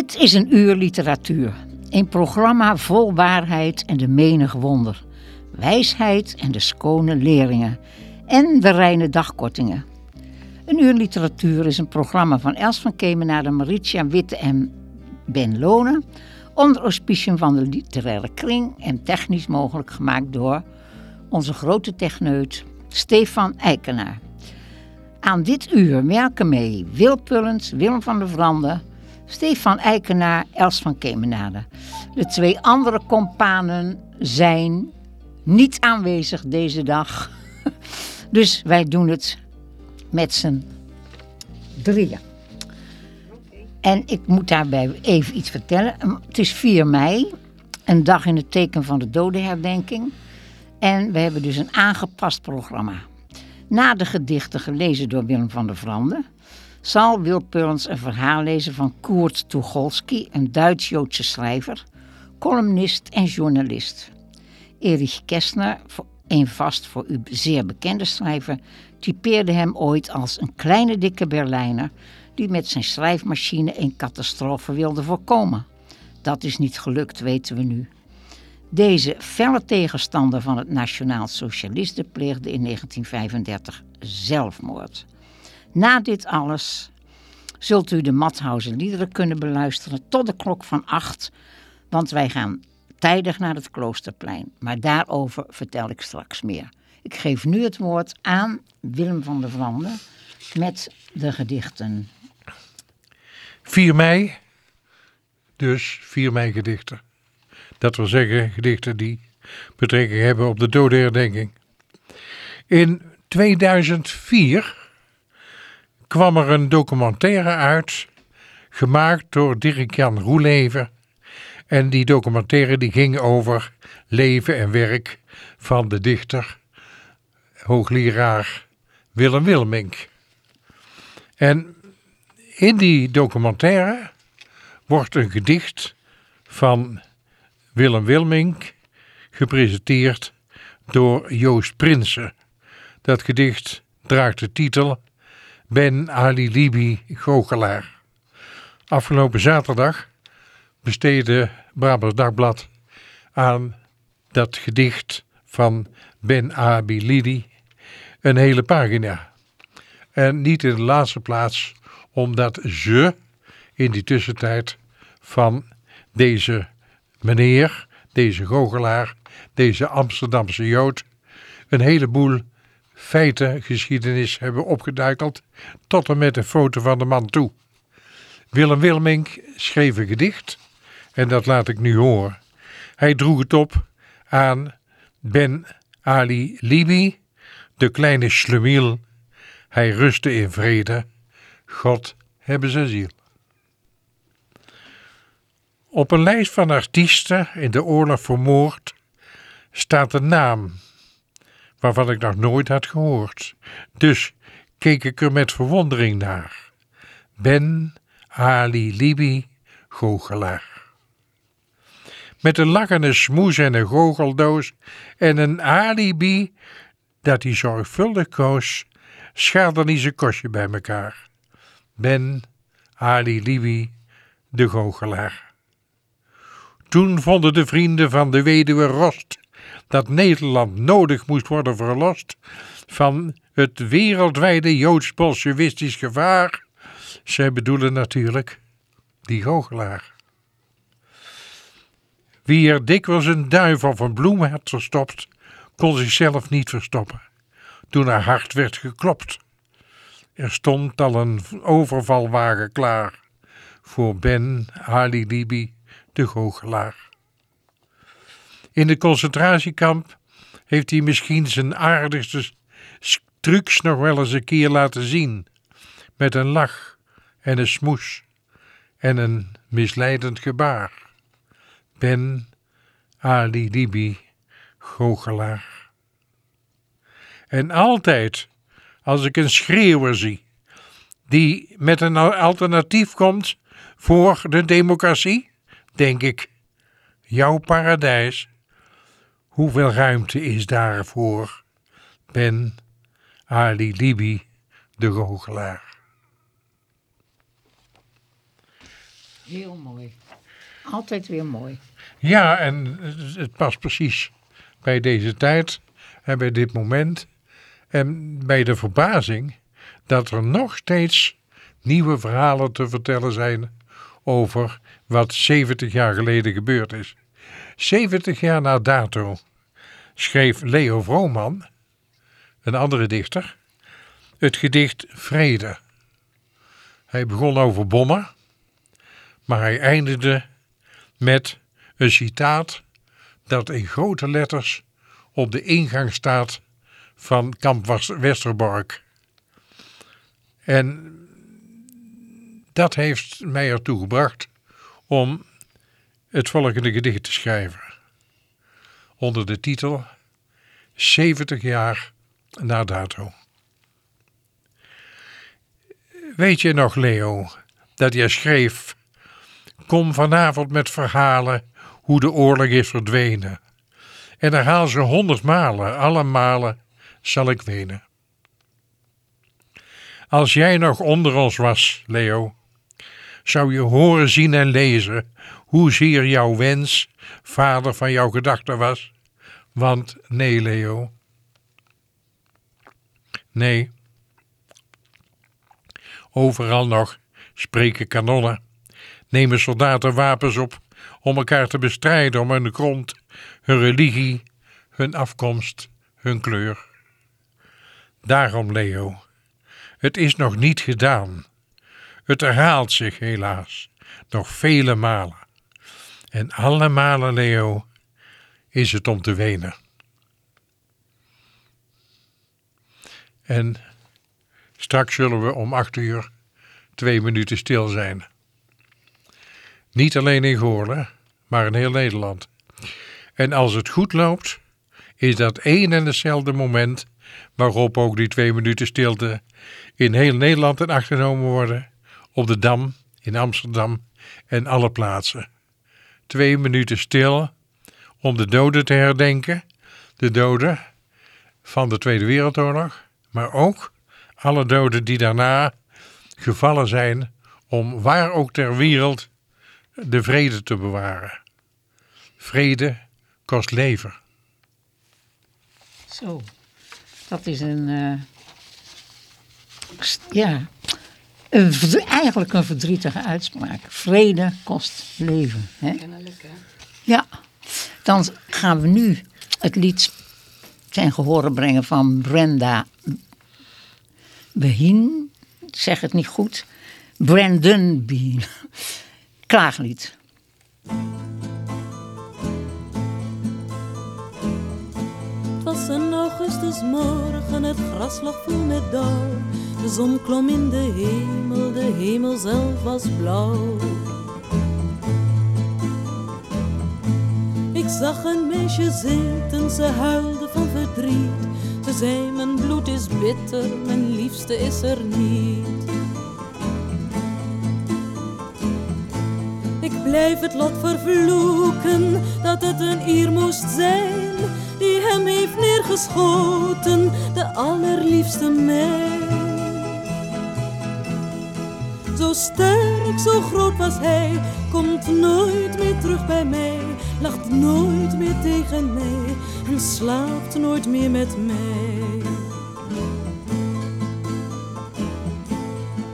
Dit is een uur literatuur. Een programma vol waarheid en de menig wonder. Wijsheid en de schone leringen. En de reine dagkortingen. Een uur literatuur is een programma van Els van Kemenade, Maritia Witte en Ben Lonen. Onder auspiciën van de literaire kring en technisch mogelijk gemaakt door onze grote techneut Stefan Eikenaar. Aan dit uur werken mee Wil Pullens, Willem van der Vrande, Stefan Eikenaar, Els van Kemenade. De twee andere companen zijn niet aanwezig deze dag. Dus wij doen het met z'n drieën. En ik moet daarbij even iets vertellen. Het is 4 mei, een dag in het teken van de dodenherdenking. En we hebben dus een aangepast programma. Na de gedichten gelezen door Willem van der Vrande... zal Wil Peulens een verhaal lezen van Koert Tucholsky... een Duits-Joodse schrijver, columnist en journalist. Erich Kästner, een vast voor u zeer bekende schrijver... typeerde hem ooit als een kleine dikke Berlijner... die met zijn schrijfmachine een catastrofe wilde voorkomen. Dat is niet gelukt, weten we nu. Deze felle tegenstander van het Nationaal Socialisten pleegde in 1935 zelfmoord. Na dit alles zult u de Mathausen liederen kunnen beluisteren tot de klok van acht, want wij gaan tijdig naar het Kloosterplein. Maar daarover vertel ik straks meer. Ik geef nu het woord aan Willem van der Vrande met de gedichten. 4 mei, dus 4 mei gedichten. Dat wil zeggen gedichten die betrekking hebben op de dodenherdenking. In 2004 kwam er een documentaire uit, gemaakt door Dirk-Jan Roeleven. En die documentaire die ging over leven en werk van de dichter, hoogleraar Willem Wilmink. En in die documentaire wordt een gedicht van Willem Wilmink gepresenteerd door Joost Prinsen. Dat gedicht draagt de titel Ben Ali Libi Goochelaar. Afgelopen zaterdag besteedde Brabants Dagblad aan dat gedicht van Ben Ali Libi een hele pagina. En niet in de laatste plaats omdat ze in die tussentijd van deze meneer, deze goochelaar, deze Amsterdamse Jood, een heleboel feiten, geschiedenis hebben opgeduikeld, tot en met een foto van de man toe. Willem Wilmink schreef een gedicht, en dat laat ik nu horen. Hij droeg het op aan Ben Ali Libi, de kleine slemiel. Hij rustte in vrede, God hebben zijn ziel. Op een lijst van artiesten in de oorlog vermoord staat een naam waarvan ik nog nooit had gehoord. Dus keek ik er met verwondering naar. Ben Ali Libi, goochelaar. Met een lachende smoes en een goocheldoos en een alibi dat hij zorgvuldig koos, schaarde hij zijn kostje bij elkaar. Ben Ali Libi, de goochelaar. Toen vonden de vrienden van de weduwe Rost dat Nederland nodig moest worden verlost van het wereldwijde joods-bolsjewistisch gevaar. Zij bedoelen natuurlijk die goochelaar. Wie er dikwijls een duif of een bloem had verstopt, kon zichzelf niet verstoppen. Toen haar hart werd geklopt. Er stond al een overvalwagen klaar voor Ben Ali Libi, de goochelaar. In de concentratiekamp heeft hij misschien zijn aardigste trucs nog wel eens een keer laten zien. Met een lach en een smoes en een misleidend gebaar. Ben Ali Libi, goochelaar. En altijd, als ik een schreeuwer zie, die met een alternatief komt voor de democratie, denk ik, jouw paradijs, hoeveel ruimte is daarvoor? Ben Ali Libi, de goochelaar. Heel mooi. Altijd weer mooi. Ja, en het past precies bij deze tijd en bij dit moment. En bij de verbazing dat er nog steeds nieuwe verhalen te vertellen zijn over wat 70 jaar geleden gebeurd is. 70 jaar na dato schreef Leo Vrooman, een andere dichter, het gedicht Vrede. Hij begon over bommen, maar hij eindigde met een citaat dat in grote letters op de ingang staat van kamp Westerbork. En dat heeft mij ertoe gebracht om het volgende gedicht te schrijven. Onder de titel 70 jaar na dato. Weet je nog, Leo, dat jij schreef: Kom vanavond met verhalen hoe de oorlog is verdwenen. En herhaal ze honderd malen, alle malen zal ik wenen. Als jij nog onder ons was, Leo, zou je horen, zien en lezen hoezeer jouw wens vader van jouw gedachten was. Want nee, Leo. Nee. Overal nog spreken kanonnen, nemen soldaten wapens op om elkaar te bestrijden om hun grond, hun religie, hun afkomst, hun kleur. Daarom, Leo, het is nog niet gedaan. Het herhaalt zich helaas nog vele malen. En alle malen, Leo, is het om te wenen. En straks zullen we om acht uur twee minuten stil zijn. Niet alleen in Goorlen, maar in heel Nederland. En als het goed loopt, is dat één en hetzelfde moment waarop ook die twee minuten stilte in heel Nederland in acht genomen worden, op de Dam, in Amsterdam en alle plaatsen. Twee minuten stil om de doden te herdenken, de doden van de Tweede Wereldoorlog, maar ook alle doden die daarna gevallen zijn om waar ook ter wereld de vrede te bewaren. Vrede kost leven. Zo, dat is een, uh, ja, een, eigenlijk een verdrietige uitspraak. Vrede kost leven. Hè? Kennelijk, hè? Ja, dan gaan we nu het lied ten gehore brengen van Brenda Behin. zeg het niet goed. Brandon Behin. Klaaglied. Het was een augustusmorgen, het gras lag vol met dauw. De zon klom in de hemel, de hemel zelf was blauw. Ik zag een meisje zitten, ze huilde van verdriet. Ze zei, mijn bloed is bitter, mijn liefste is er niet. Ik blijf het lot vervloeken, dat het een ier moest zijn, die hem heeft neergeschoten, de allerliefste mij. Zo sterk, zo groot was hij, komt nooit meer terug bij mij, lacht nooit meer tegen mij en slaapt nooit meer met mij.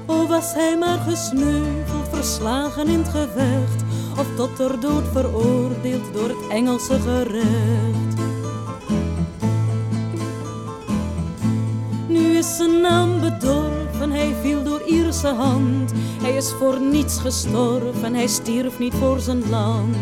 O was hij maar gesneuveld, verslagen in het gevecht, of tot ter dood veroordeeld door het Engelse gerecht. Nu is zijn naam bedorven, hij viel door Ierse hand. Hij is voor niets gestorven, hij stierf niet voor zijn land.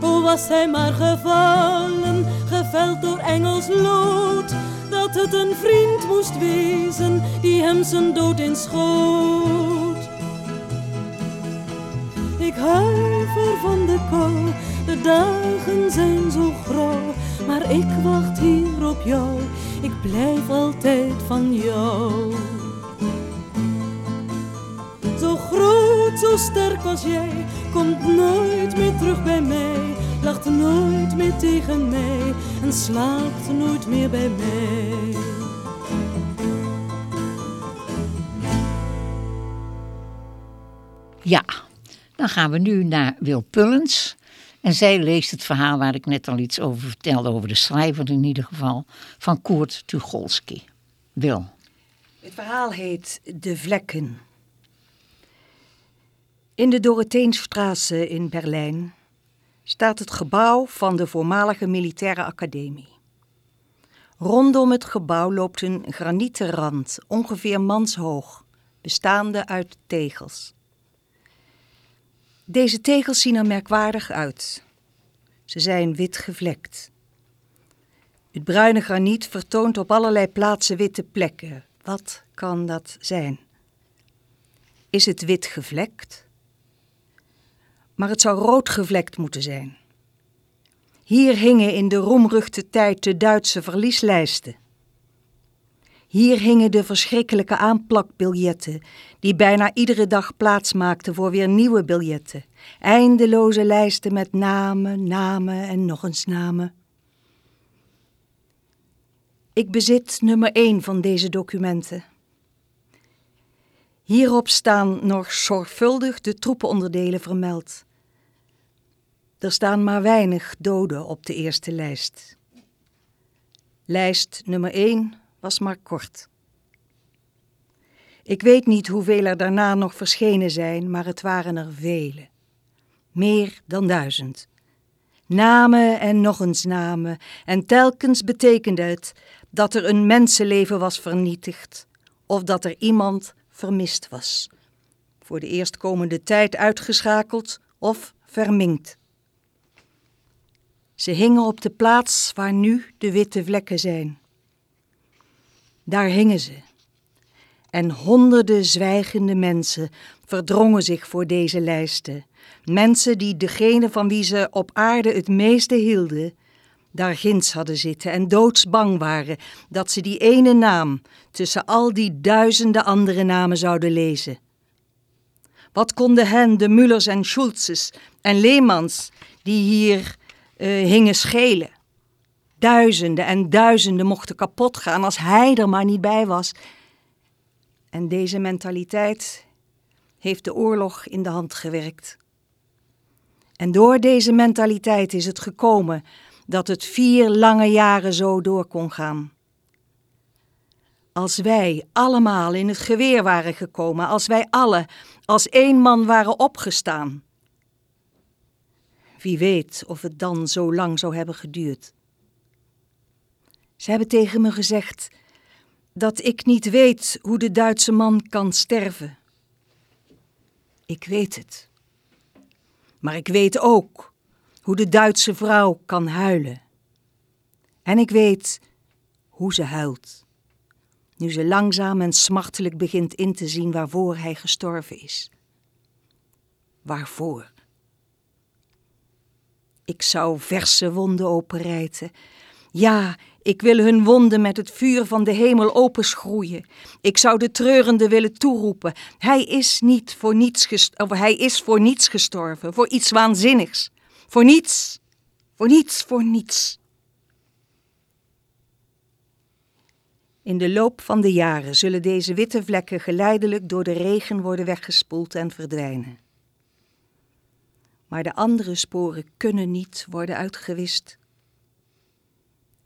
O was hij maar gevallen, geveld door Engels lood, dat het een vriend moest wezen die hem zijn dood inschoot. Ik huiver van de kou, de dagen zijn zo grauw, maar ik wacht hier op jou, ik blijf altijd van jou. Zo groot, zo sterk als jij, komt nooit meer terug bij mij, lacht nooit meer tegen mij en slaapt nooit meer bij mij. Ja, dan gaan we nu naar Wil Pullens. En zij leest het verhaal waar ik net al iets over vertelde, over de schrijver in ieder geval, van Koert Tucholsky. Wil. Het verhaal heet De Vlekken. In de Dorotheenstraße in Berlijn staat het gebouw van de voormalige militaire academie. Rondom het gebouw loopt een granieten rand, ongeveer manshoog, bestaande uit tegels. Deze tegels zien er merkwaardig uit. Ze zijn wit gevlekt. Het bruine graniet vertoont op allerlei plaatsen witte plekken. Wat kan dat zijn? Is het wit gevlekt? Maar het zou rood gevlekt moeten zijn. Hier hingen in de roemruchte tijd de Duitse verlieslijsten. Hier hingen de verschrikkelijke aanplakbiljetten, die bijna iedere dag plaats maakten voor weer nieuwe biljetten. Eindeloze lijsten met namen, namen en nog eens namen. Ik bezit nummer 1 van deze documenten. Hierop staan nog zorgvuldig de troepenonderdelen vermeld. Er staan maar weinig doden op de eerste lijst. Lijst nummer 1 was maar kort. Ik weet niet hoeveel er daarna nog verschenen zijn, maar het waren er vele. Meer dan duizend. Namen en nog eens namen, en telkens betekende het dat er een mensenleven was vernietigd, of dat er iemand vermist was, voor de eerstkomende tijd uitgeschakeld of verminkt. Ze hingen op de plaats waar nu de witte vlekken zijn. Daar hingen ze. En honderden zwijgende mensen verdrongen zich voor deze lijsten. Mensen die degene van wie ze op aarde het meeste hielden, daar ginds hadden zitten en doodsbang waren dat ze die ene naam tussen al die duizenden andere namen zouden lezen. Wat konden hen, de Mullers en Schulzes en Leemans, die hier uh, hingen schelen? Duizenden en duizenden mochten kapot gaan als hij er maar niet bij was. En deze mentaliteit heeft de oorlog in de hand gewerkt. En door deze mentaliteit is het gekomen dat het vier lange jaren zo door kon gaan. Als wij allemaal in het geweer waren gekomen, als wij alle als één man waren opgestaan. Wie weet of het dan zo lang zou hebben geduurd. Ze hebben tegen me gezegd dat ik niet weet hoe de Duitse man kan sterven. Ik weet het. Maar ik weet ook hoe de Duitse vrouw kan huilen. En ik weet hoe ze huilt, nu ze langzaam en smartelijk begint in te zien waarvoor hij gestorven is. Waarvoor? Ik zou verse wonden openrijten. Ja, ik wil hun wonden met het vuur van de hemel openschroeien. Ik zou de treurende willen toeroepen. Hij is niet voor niets gestorven, hij is voor niets gestorven, voor iets waanzinnigs. Voor niets, voor niets, voor niets. In de loop van de jaren zullen deze witte vlekken geleidelijk door de regen worden weggespoeld en verdwijnen. Maar de andere sporen kunnen niet worden uitgewist.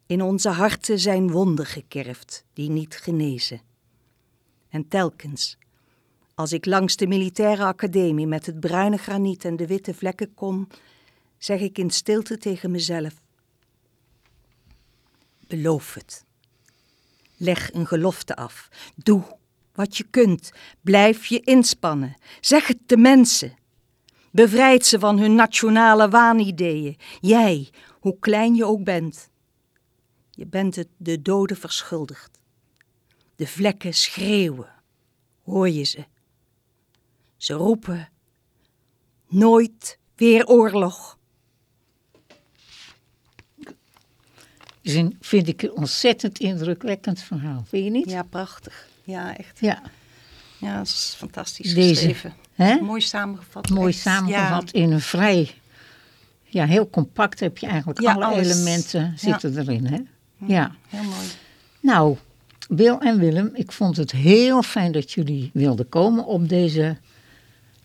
In onze harten zijn wonden gekerfd die niet genezen. En telkens, als ik langs de militaire academie met het bruine graniet en de witte vlekken kom, zeg ik in stilte tegen mezelf: Beloof het. Leg een gelofte af. Doe wat je kunt. Blijf je inspannen. Zeg het de mensen. Bevrijd ze van hun nationale waanideeën. Jij, hoe klein je ook bent. Je bent het de doden verschuldigd. De vlekken schreeuwen. Hoor je ze? Ze roepen: Nooit weer oorlog. Zin vind ik een ontzettend indrukwekkend verhaal. Vind je niet? Ja, prachtig. Ja, echt. Ja, Ja, dat is fantastisch Deze, geschreven. hè? Mooi samengevat. mooi echt. samengevat in een vrij... Ja, heel compact heb je eigenlijk Ja, alle alles. elementen zitten erin. Hè? Ja. Heel mooi. Nou, Wil en Willem, ik vond het heel fijn dat jullie wilden komen op deze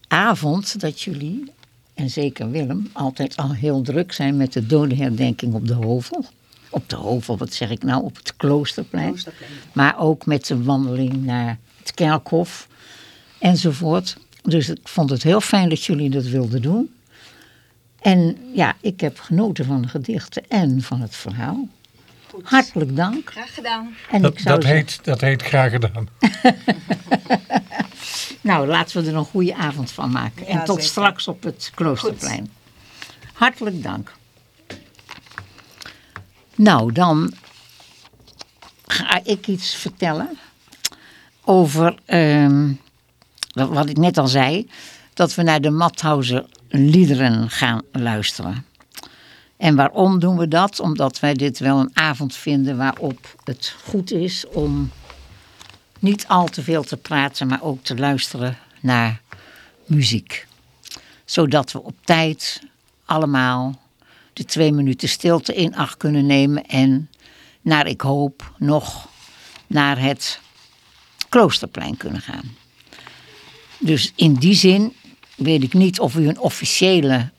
avond. Dat jullie, en zeker Willem, altijd al heel druk zijn met de dodenherdenking op de Hovel. Op de Hovel, wat zeg ik nou, op het Kloosterplein. Kloosterplein. Maar ook met de wandeling naar het Kerkhof enzovoort. Dus ik vond het heel fijn dat jullie dat wilden doen. En ja, ik heb genoten van de gedichten en van het verhaal. Hartelijk dank. Graag gedaan. En Dat, ik zou dat, zeggen- heet, dat heet graag gedaan. Nou, laten we er een goede avond van maken. Ja, en tot zeker. straks op het Kloosterplein. Hartelijk dank. Nou, dan ga ik iets vertellen over ehm, wat wat ik net al zei, dat we naar de Mathauser liederen gaan luisteren. En waarom doen we dat? Omdat wij dit wel een avond vinden waarop het goed is om niet al te veel te praten, maar ook te luisteren naar muziek. Zodat we op tijd allemaal de twee minuten stilte in acht kunnen nemen en naar, ik hoop, nog naar het kloosterplein kunnen gaan. Dus in die zin weet ik niet of u een officiële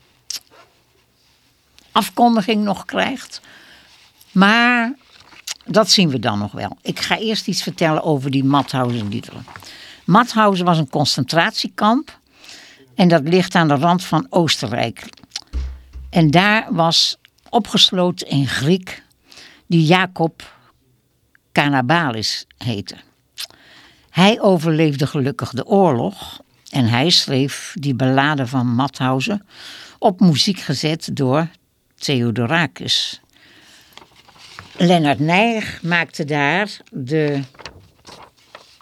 afkondiging nog krijgt. Maar dat zien we dan nog wel. Ik ga eerst iets vertellen over die Mathausen-liederen. Mathausen was een concentratiekamp. En dat ligt aan de rand van Oostenrijk. En daar was opgesloten een Griek die Jacob Canabalis heette. Hij overleefde gelukkig de oorlog en hij schreef die ballade van Mathausen op muziek gezet door Theodorakis. Lennart Nijg maakte daar de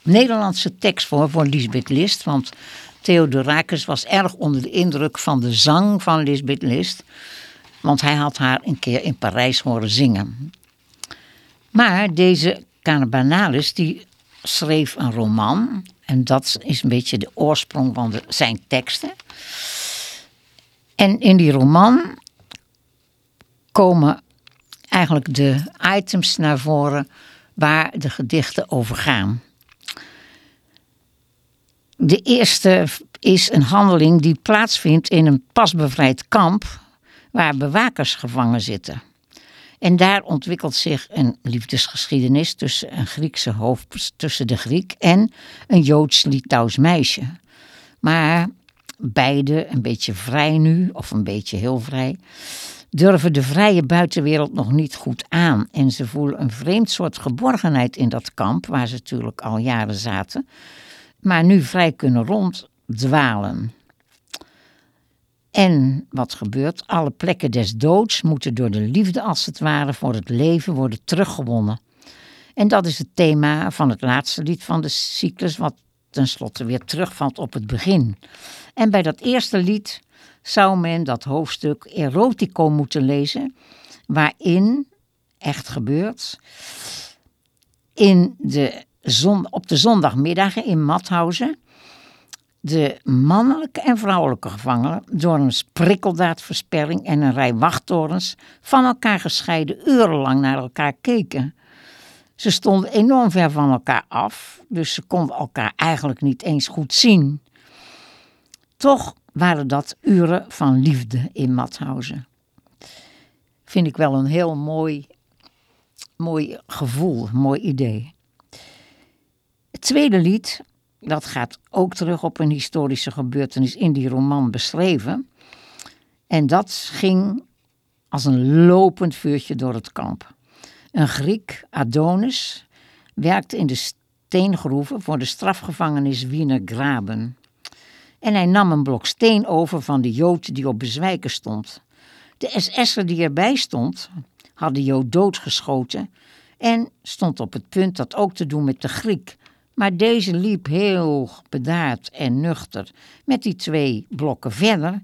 Nederlandse tekst voor, voor Lisbeth List. Want Theodorakis was erg onder de indruk van de zang van Lisbeth List. Want hij had haar een keer in Parijs horen zingen. Maar deze Cannabanalis die schreef een roman. En dat is een beetje de oorsprong van zijn teksten. En in die roman komen eigenlijk de items naar voren waar de gedichten over gaan. De eerste is een handeling die plaatsvindt in een pas bevrijd kamp waar bewakers gevangen zitten. En daar ontwikkelt zich een liefdesgeschiedenis tussen een Griekse hoofd, tussen de Griek en een Joods-Litouws meisje. Maar beide, een beetje vrij nu, of een beetje heel vrij, durven de vrije buitenwereld nog niet goed aan. En ze voelen een vreemd soort geborgenheid in dat kamp, waar ze natuurlijk al jaren zaten, maar nu vrij kunnen ronddwalen. En wat gebeurt? Alle plekken des doods moeten door de liefde als het ware voor het leven worden teruggewonnen. En dat is het thema van het laatste lied van de cyclus, wat tenslotte weer terugvalt op het begin. En bij dat eerste lied zou men dat hoofdstuk Erotico moeten lezen, waarin, echt gebeurt, in de zon, op de zondagmiddagen in Mathausen de mannelijke en vrouwelijke gevangenen door een sprikkeldaadversperring en een rij wachttorens van elkaar gescheiden urenlang naar elkaar keken. Ze stonden enorm ver van elkaar af, dus ze konden elkaar eigenlijk niet eens goed zien. Toch waren dat uren van liefde in Mathausen. Vind ik wel een heel mooi, mooi gevoel, mooi idee. Het tweede lied, dat gaat ook terug op een historische gebeurtenis in die roman beschreven. En dat ging als een lopend vuurtje door het kamp. Een Griek, Adonis, werkte in de steengroeven voor de strafgevangenis Wiener Graben. En hij nam een blok steen over van de Jood die op bezwijken stond. De SS'er die erbij stond, had de Jood doodgeschoten en stond op het punt dat ook te doen met de Griek. Maar deze liep heel bedaard en nuchter met die twee blokken verder.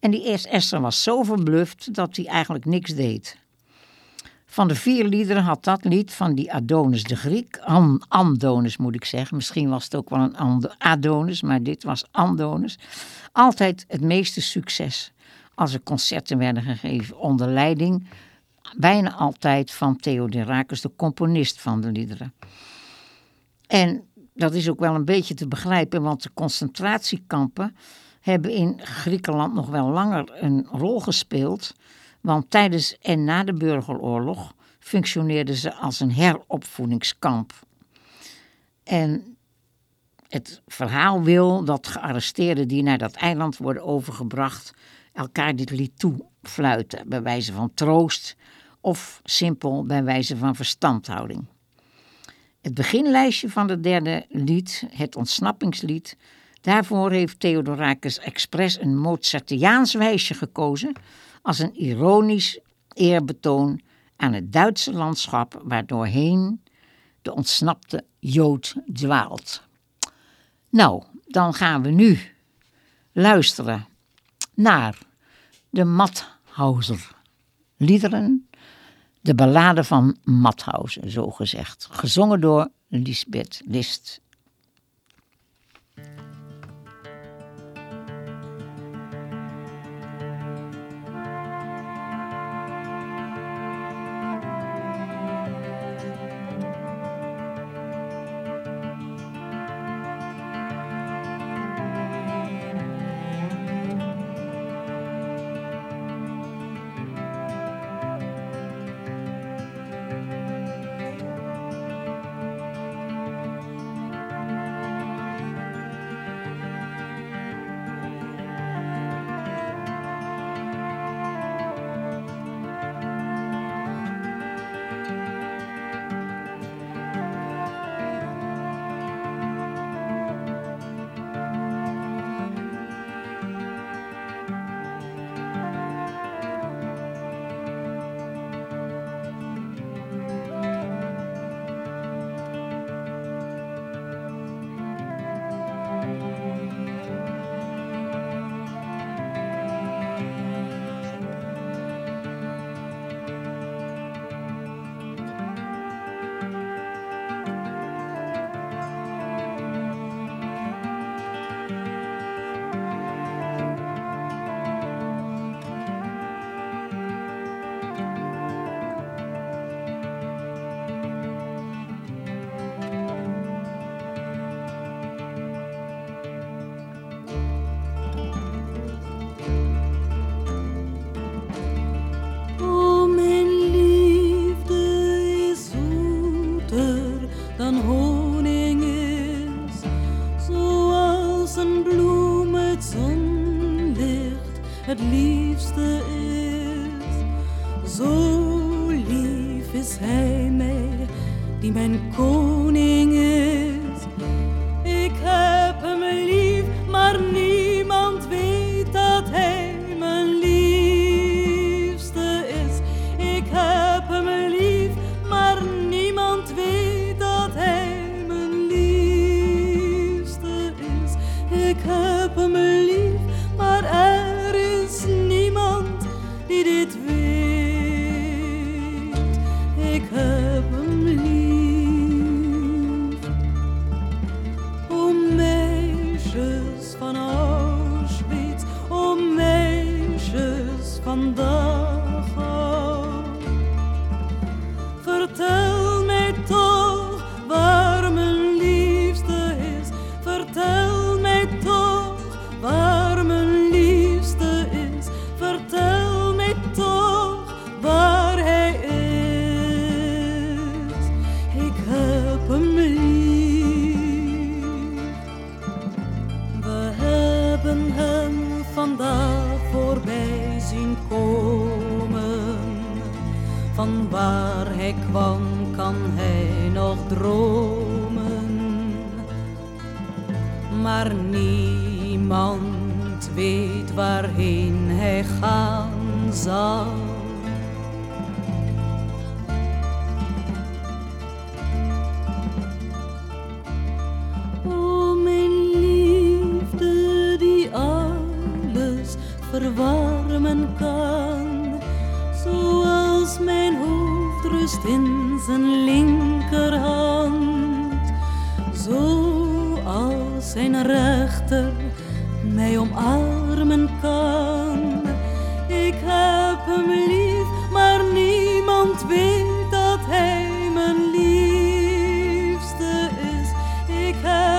En die SS'er was zo verbluft dat hij eigenlijk niks deed. Van de vier liederen had dat lied van die Adonis de Griek, An Andonis moet ik zeggen, misschien was het ook wel een Adonis, maar dit was Andonis, altijd het meeste succes als er concerten werden gegeven. Onder leiding bijna altijd van Theodorakis, de componist van de liederen. En dat is ook wel een beetje te begrijpen, want de concentratiekampen hebben in Griekenland nog wel langer een rol gespeeld want tijdens en na de burgeroorlog functioneerden ze als een heropvoedingskamp. En het verhaal wil dat gearresteerden die naar dat eiland worden overgebracht elkaar dit lied toefluiten, bij wijze van troost of simpel bij wijze van verstandhouding. Het beginlijstje van het derde lied, het ontsnappingslied, daarvoor heeft Theodorakis expres een Mozartiaans wijsje gekozen als een ironisch eerbetoon aan het Duitse landschap waardoorheen de ontsnapte Jood dwaalt. Nou, dan gaan we nu luisteren naar de Mathauser liederen, de ballade van Mathausen, zo gezegd, gezongen door Lisbeth List.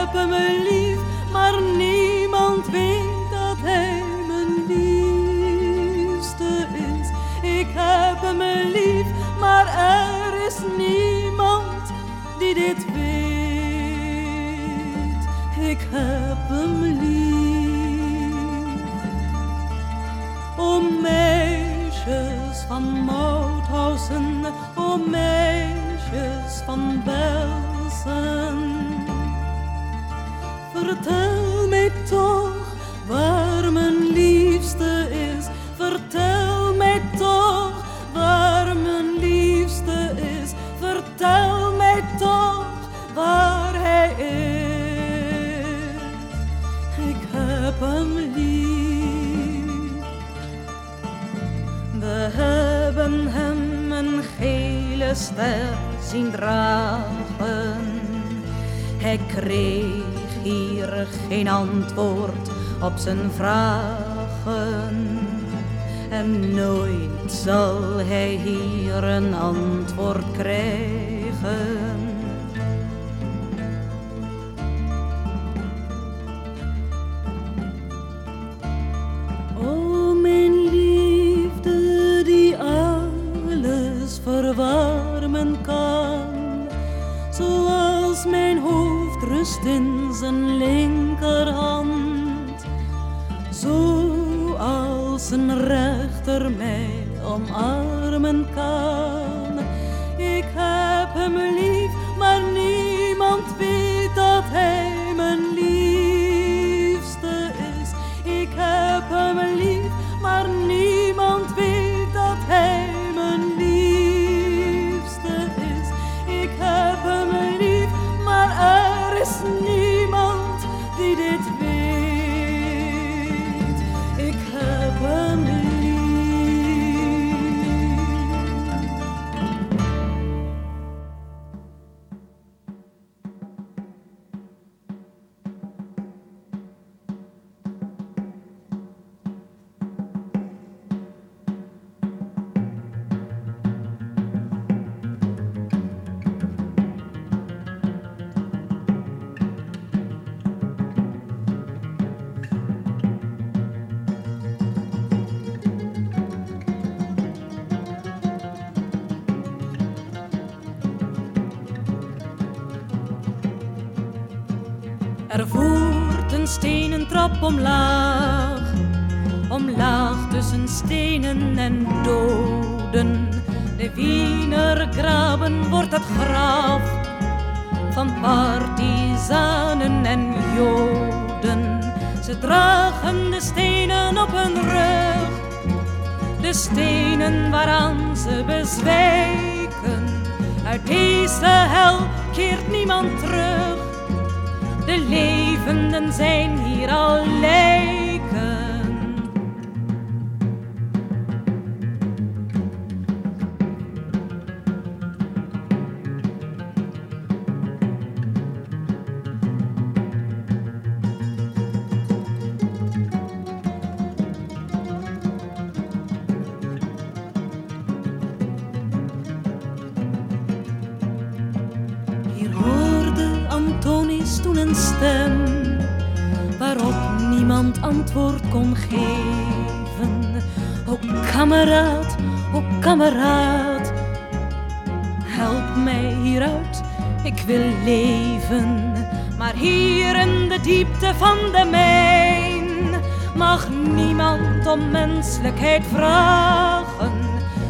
Heb hem lief, maar niemand weet dat hij mijn liefste is. Ik heb hem lief, maar er is niemand die dit weet. Ik heb hem lief. O meisjes van Mauthausen, o meisjes van Belsen. Vertel mij toch waar mijn liefste is. Vertel mij toch waar mijn liefste is. Vertel mij toch waar hij is. Ik heb hem lief. We hebben hem een gele ster zien dragen. Hij kreeg hier geen antwoord op zijn vragen. En nooit zal hij hier een antwoord krijgen. Rust in zijn linkerhand, zoals een rechter mij omarmen kan. Ik heb hem lief, omlaag, omlaag tussen stenen en doden. De Wiener graben wordt het graf van partizanen en joden. Ze dragen de stenen op hun rug, de stenen waaraan ze bezwijken. Uit deze hel keert niemand terug. De levenden zijn hier al hoorde Antonis toen een stem waarop niemand antwoord kon geven. O kameraad, o kameraad, help mij hieruit, ik wil leven. Maar hier in de diepte van de mijn mag niemand om menselijkheid vragen.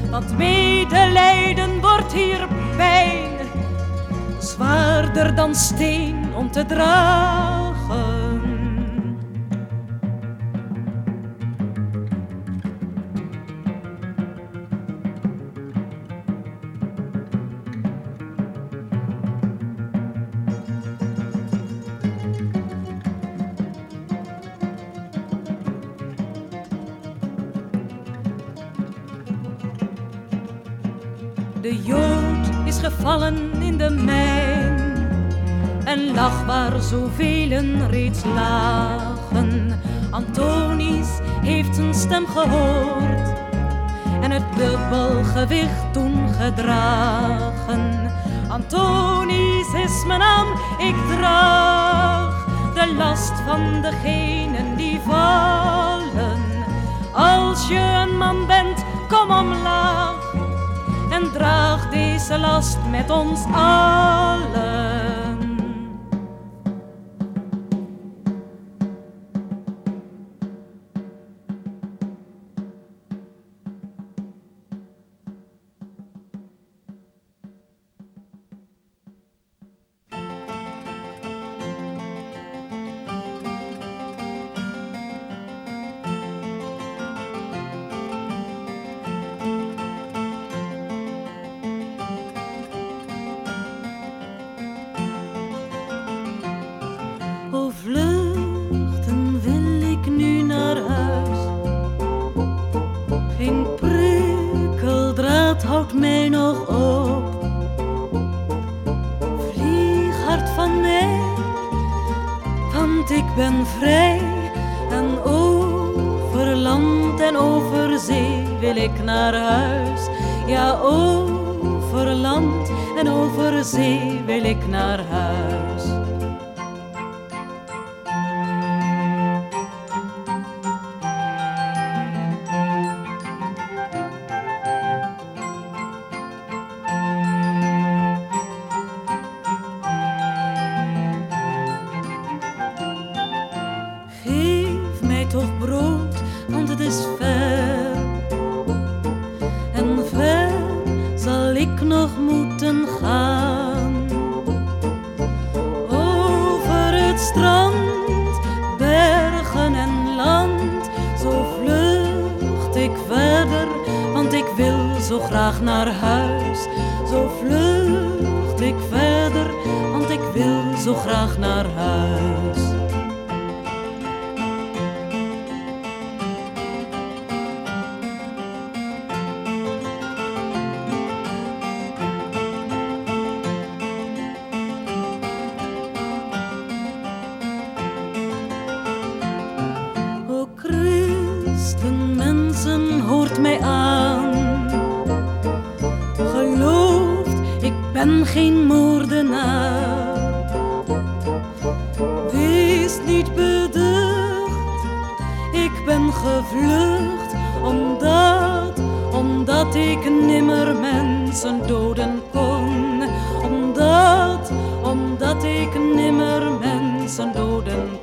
Want medelijden wordt hier pijn zwaarder dan steen om te dragen. Is gevallen in de mijn en lag waar zoveel reeds lagen. Antonis heeft zijn stem gehoord en het dubbelgewicht toen gedragen. Antonis is mijn naam, ik draag de last van degenen die vallen. Als je een man bent, kom omlaag draag deze last met ons allen. gnarhat Wees niet beducht, ik ben gevlucht omdat, omdat ik nimmer mensen doden kon. Omdat, omdat ik nimmer mensen doden kon.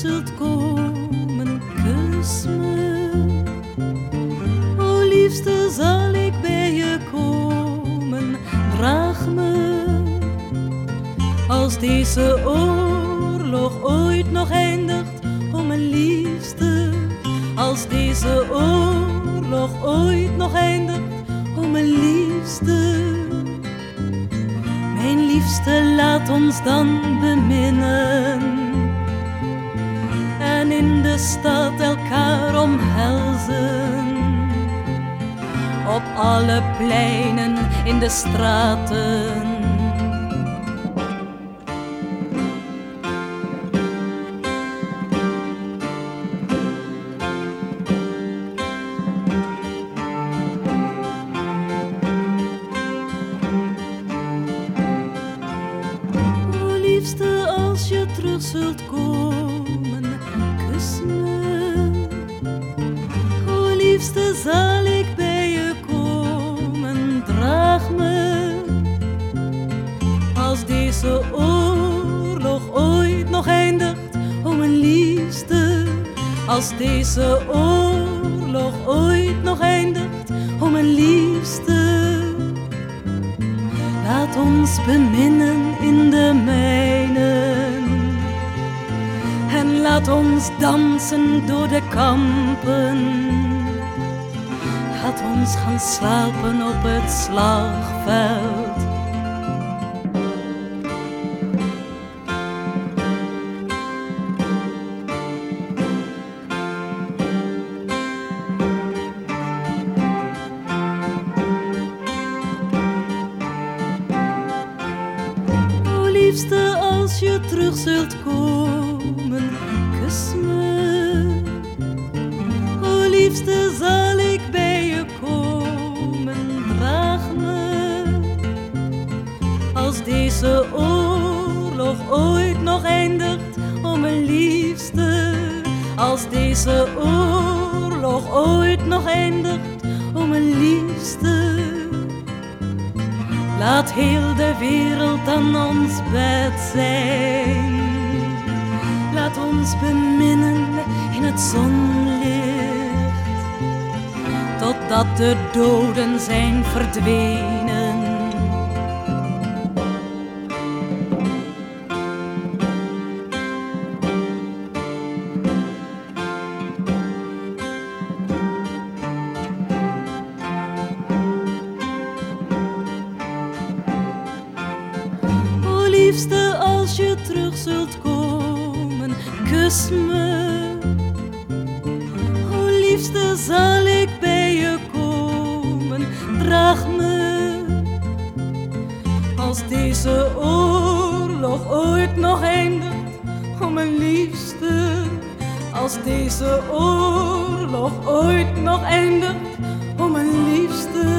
Zult komen, kus me. O liefste, zal ik bij je komen, draag me. Als deze oorlog ooit nog eindigt, o mijn liefste. Als deze oorlog ooit nog eindigt, o mijn liefste. Mijn liefste, laat ons dan pleinen, in de straten. Als deze oorlog ooit nog eindigt, o mijn liefste. Laat ons beminnen in de mijnen. En laat ons dansen door de kampen. Laat ons gaan slapen op het slagveld. Zult komen, de doden zijn verdwenen. Als deze oorlog ooit nog eindigt, o mijn liefste. Als deze oorlog ooit nog eindigt, o mijn liefste.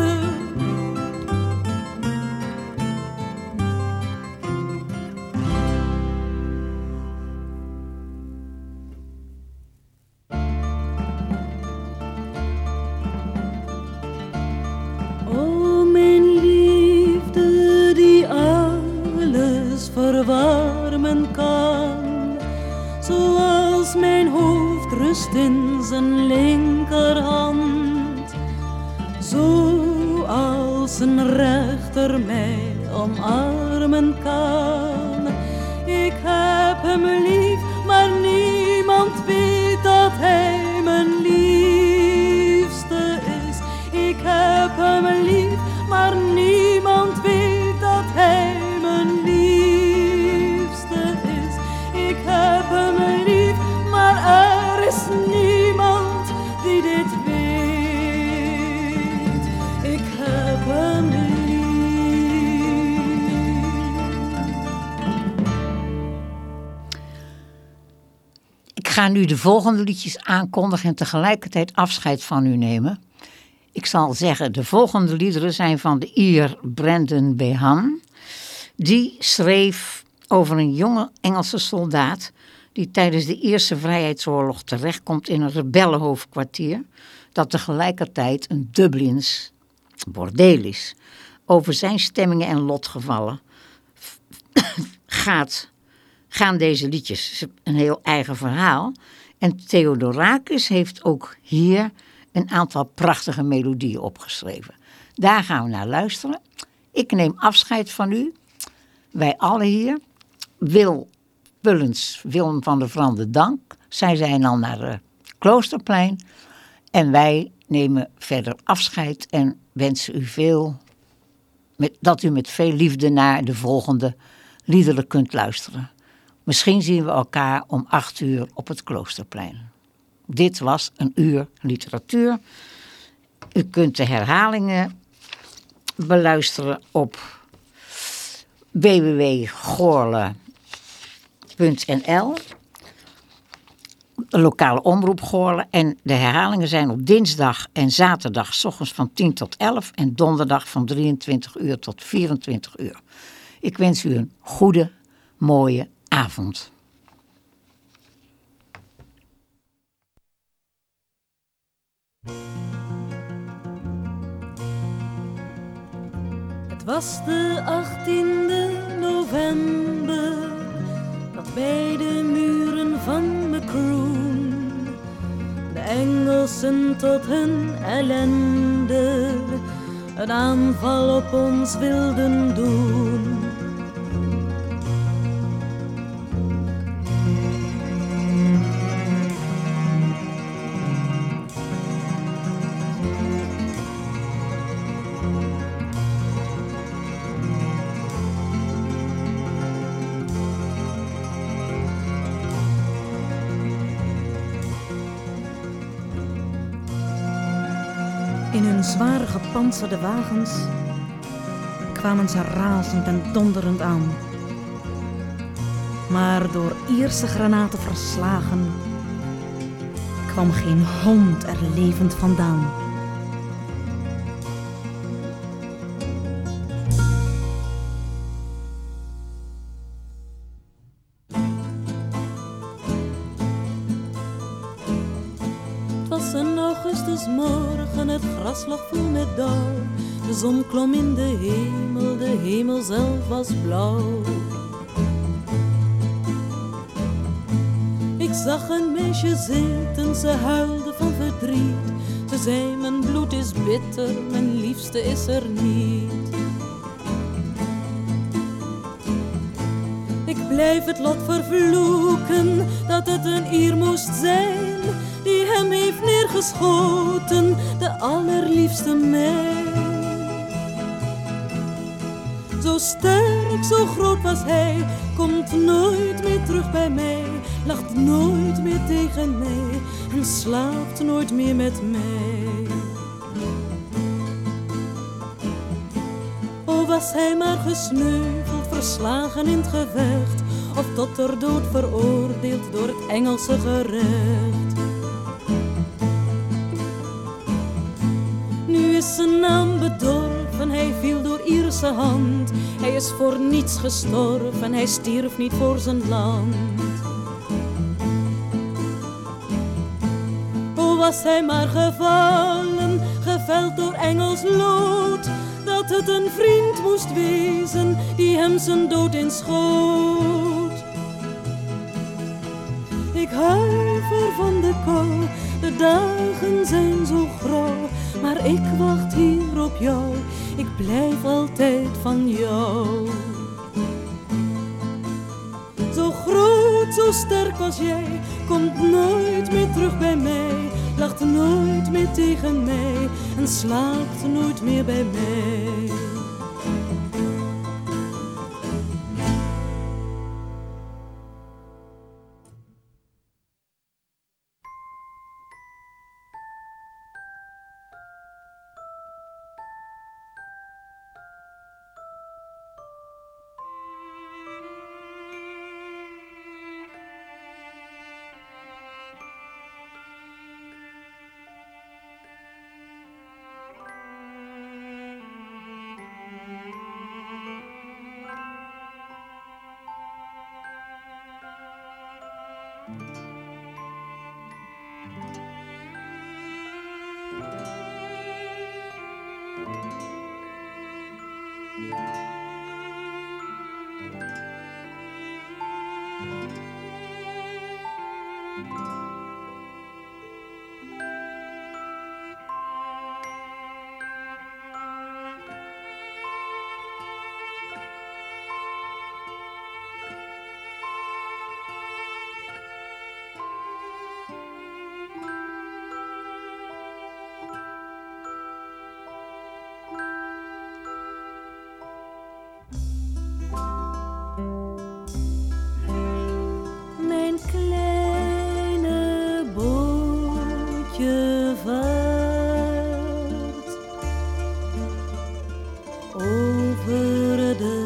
De volgende liedjes aankondigen en tegelijkertijd afscheid van u nemen. Ik zal zeggen, de volgende liederen zijn van de Ier Brandon Behan. Die schreef over een jonge Engelse soldaat die tijdens de Eerste Vrijheidsoorlog terechtkomt in een rebellenhoofdkwartier dat tegelijkertijd een Dublins bordeel is. Over zijn stemmingen en lotgevallen gaat gaan deze liedjes een heel eigen verhaal. En Theodorakis heeft ook hier een aantal prachtige melodieën opgeschreven. Daar gaan we naar luisteren. Ik neem afscheid van u. Wij allen hier. Wil Pullens, Willem van der Vrande, dank. Zij zijn al naar het Kloosterplein. En wij nemen verder afscheid en wensen u veel, met, dat u met veel liefde naar de volgende liederen kunt luisteren. Misschien zien we elkaar om acht uur op het Kloosterplein. Dit was een uur literatuur. U kunt de herhalingen beluisteren op www.goorle.nl lokale omroep Goorlen. En de herhalingen zijn op dinsdag en zaterdag s ochtends van 10 tot 11 en donderdag van 23 uur tot 24 uur. Ik wens u een goede, mooie avond. Het was de 18e november dat bij de muren van Macroon de Engelsen tot hun ellende een aanval op ons wilden doen. Zware gepantserde wagens kwamen ze razend en donderend aan. Maar door Ierse granaten verslagen kwam geen hond er levend vandaan. Zon klom in de hemel, de hemel zelf was blauw. Ik zag een meisje zitten, ze huilde van verdriet. Ze zei, mijn bloed is bitter, mijn liefste is er niet. Ik blijf het lot vervloeken, dat het een Ier moest zijn die hem heeft neergeschoten, de allerliefste mij. Zo sterk, zo groot was hij, komt nooit meer terug bij mij, lacht nooit meer tegen mij en slaapt nooit meer met mij. O, was hij maar gesneuveld, verslagen in het gevecht, of tot ter dood veroordeeld door het Engelse gerecht. Nu is zijn naam bedorven, hij viel door Ierse hand. Hij is voor niets gestorven, hij stierf niet voor zijn land. O, was hij maar gevallen, geveld door Engels lood, dat het een vriend moest wezen die hem zijn dood inschoot. Ik van de de dagen zijn zo grauw, maar ik wacht hier op jou, ik blijf altijd van jou. Zo groot, zo sterk als jij, komt nooit meer terug bij mij, lacht nooit meer tegen mij en slaapt nooit meer bij mij. Over de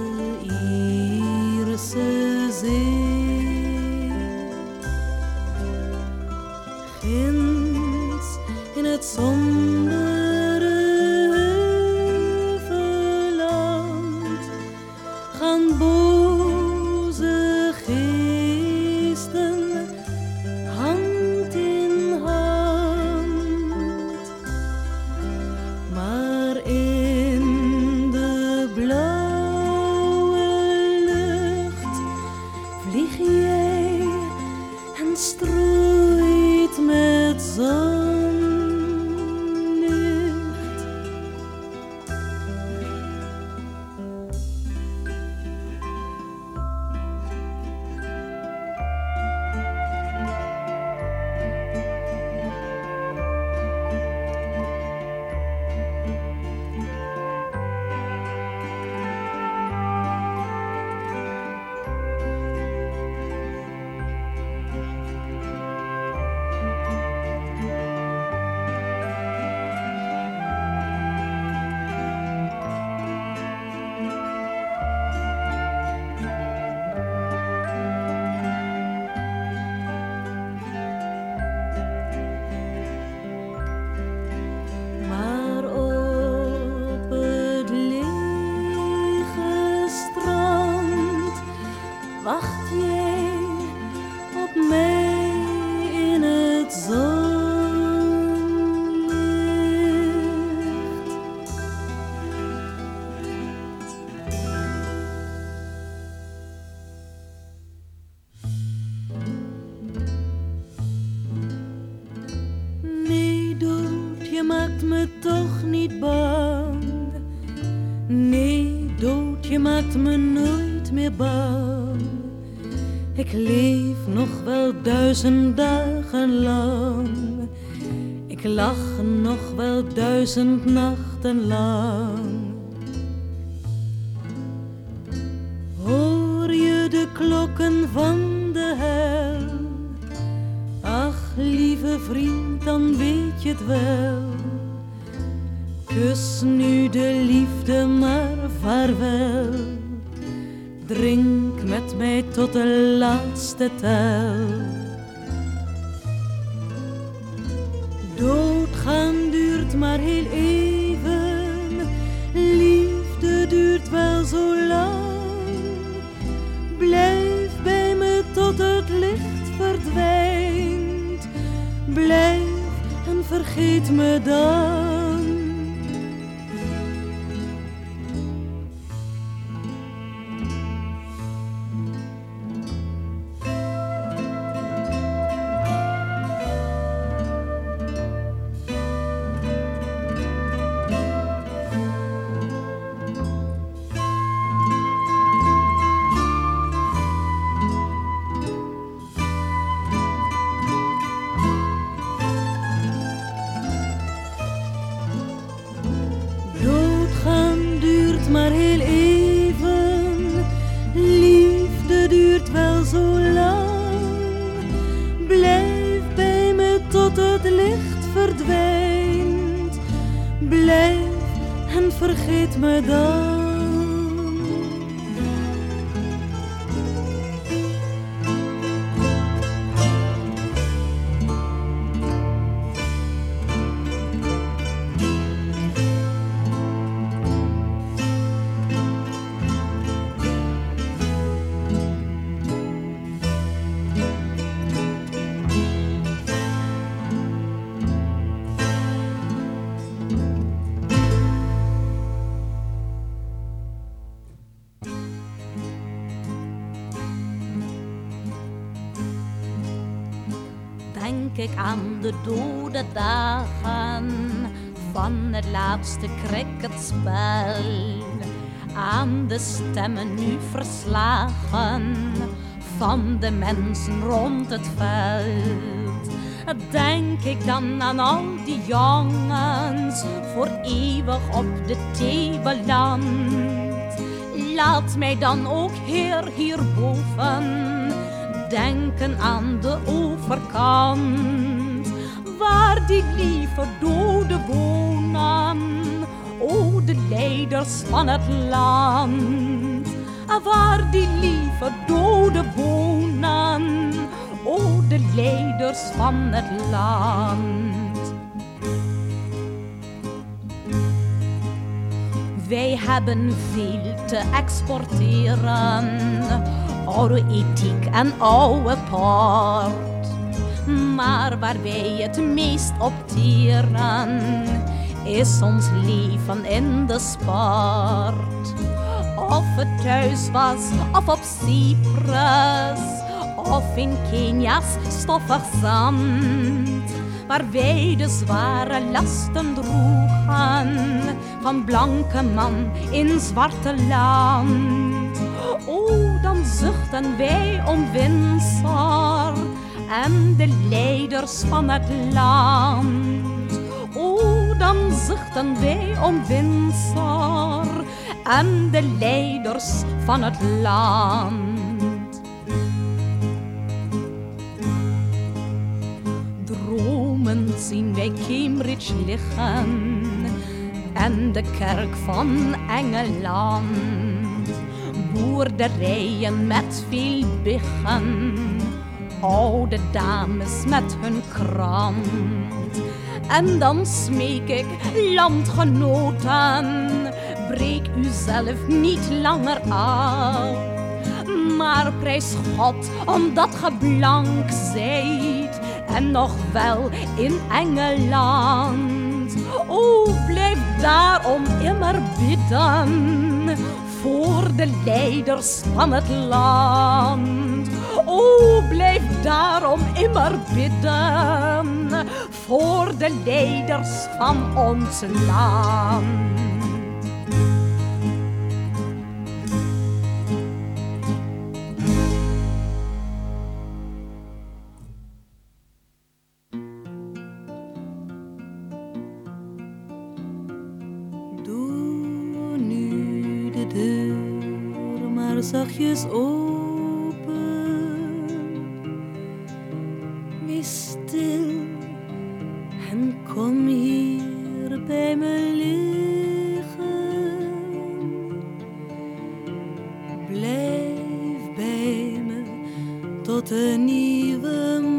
je maakt me toch niet bang. Nee, dood, je maakt me nooit meer bang. Ik leef nog wel duizend dagen lang. Ik lach nog wel duizend nachten lang. Hoor je de klokken van de hel? Ach, lieve vriend, dan weet je het wel. Kus nu de liefde maar vaarwel. Drink met mij tot de laatste tel. Doodgaan duurt maar heel even. Liefde duurt wel zo lang. Blijf bij me tot het licht verdwijnt. Blijf en vergeet me dan. Dode dagen van het laatste cricketspel. Aan de stemmen nu verslagen van de mensen rond het veld. Denk ik dan aan al die jongens voor eeuwig op de Thebeland. Laat mij dan ook Heer hierboven denken aan de overkant, waar die lieve doden wonen, o de leiders van het land. Waar die lieve doden wonen, o de leiders van het land. Wij hebben veel te exporteren, oude ethiek en oude paard. Maar waar wij het meest opteren, is ons leven in de sport. Of het thuis was, of op Cyprus, of in Kenia's stoffig zand. Waar wij de zware lasten droegen van blanke man in zwarte land. O, dan zuchten wij om Windsor en de leiders van het land. O, dan zuchten wij om Windsor en de leiders van het land. Dromen zien wij Cambridge liggen en de kerk van Engeland. Boerderijen met veel biggen oude dames met hun krant. En dan smeek ik, landgenoten, breek u zelf niet langer af. Maar prijs God omdat ge blank zijt en nog wel in Engeland. O, blijf daarom immer bidden voor de leiders van het land. O, blijf daarom immer bidden voor de leiders van ons land. Zachtjes open. Tot de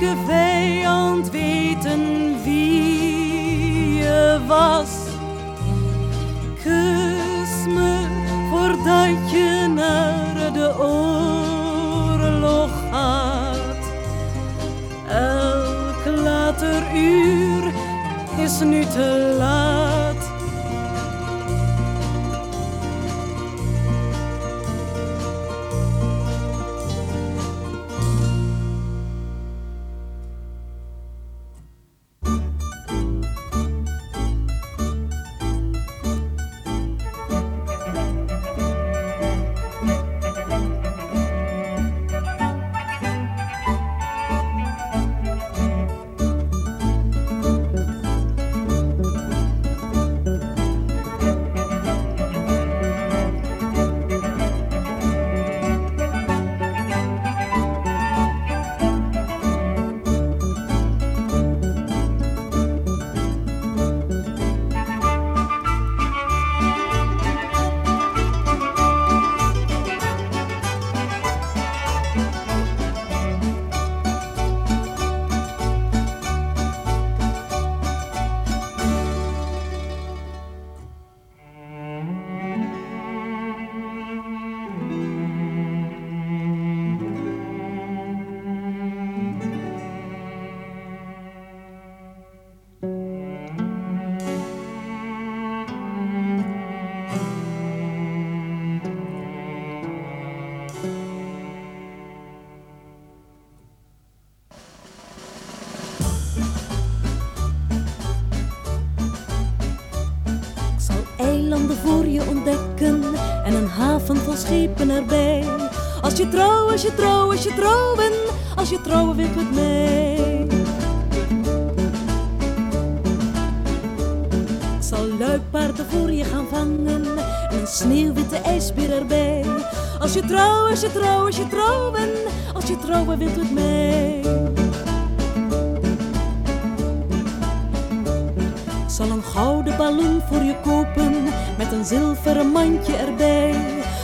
elke vijand weten wie je was. Kus me voordat je naar de oorlog gaat. Elk later uur is nu te en een haven vol schepen erbij. Als je trouw, als je trouw, als je trouw bent, als je trouwen wilt met mij. Ik zal luipaarden voor je gaan vangen en een sneeuwwitte ijsbeer erbij. Als je trouw, als je trouw, als je trouw bent, als je trouwen wilt met mij. Gouden ballon voor je kopen met een zilveren mandje erbij.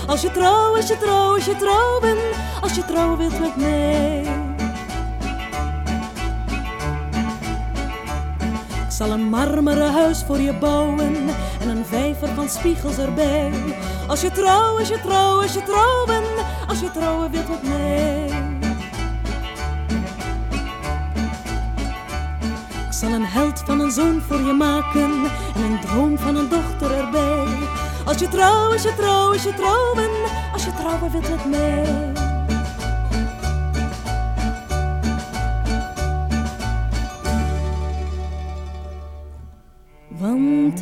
Als je trouw, als je trouw, als je trouw bent, als je trouw wilt met mij. Ik zal een marmeren huis voor je bouwen en een vijver van spiegels erbij. Als je trouw, als je trouw, als je trouw bent, als je trouwen wilt met mij. Zal een held van een zoon voor je maken en een droom van een dochter erbij. Als je trouw, als je trouw, als je trouw bent, als je trouwen wilt met mij. Want